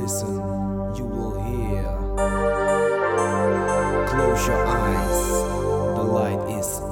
listen, you will hear. Close your eyes, the light is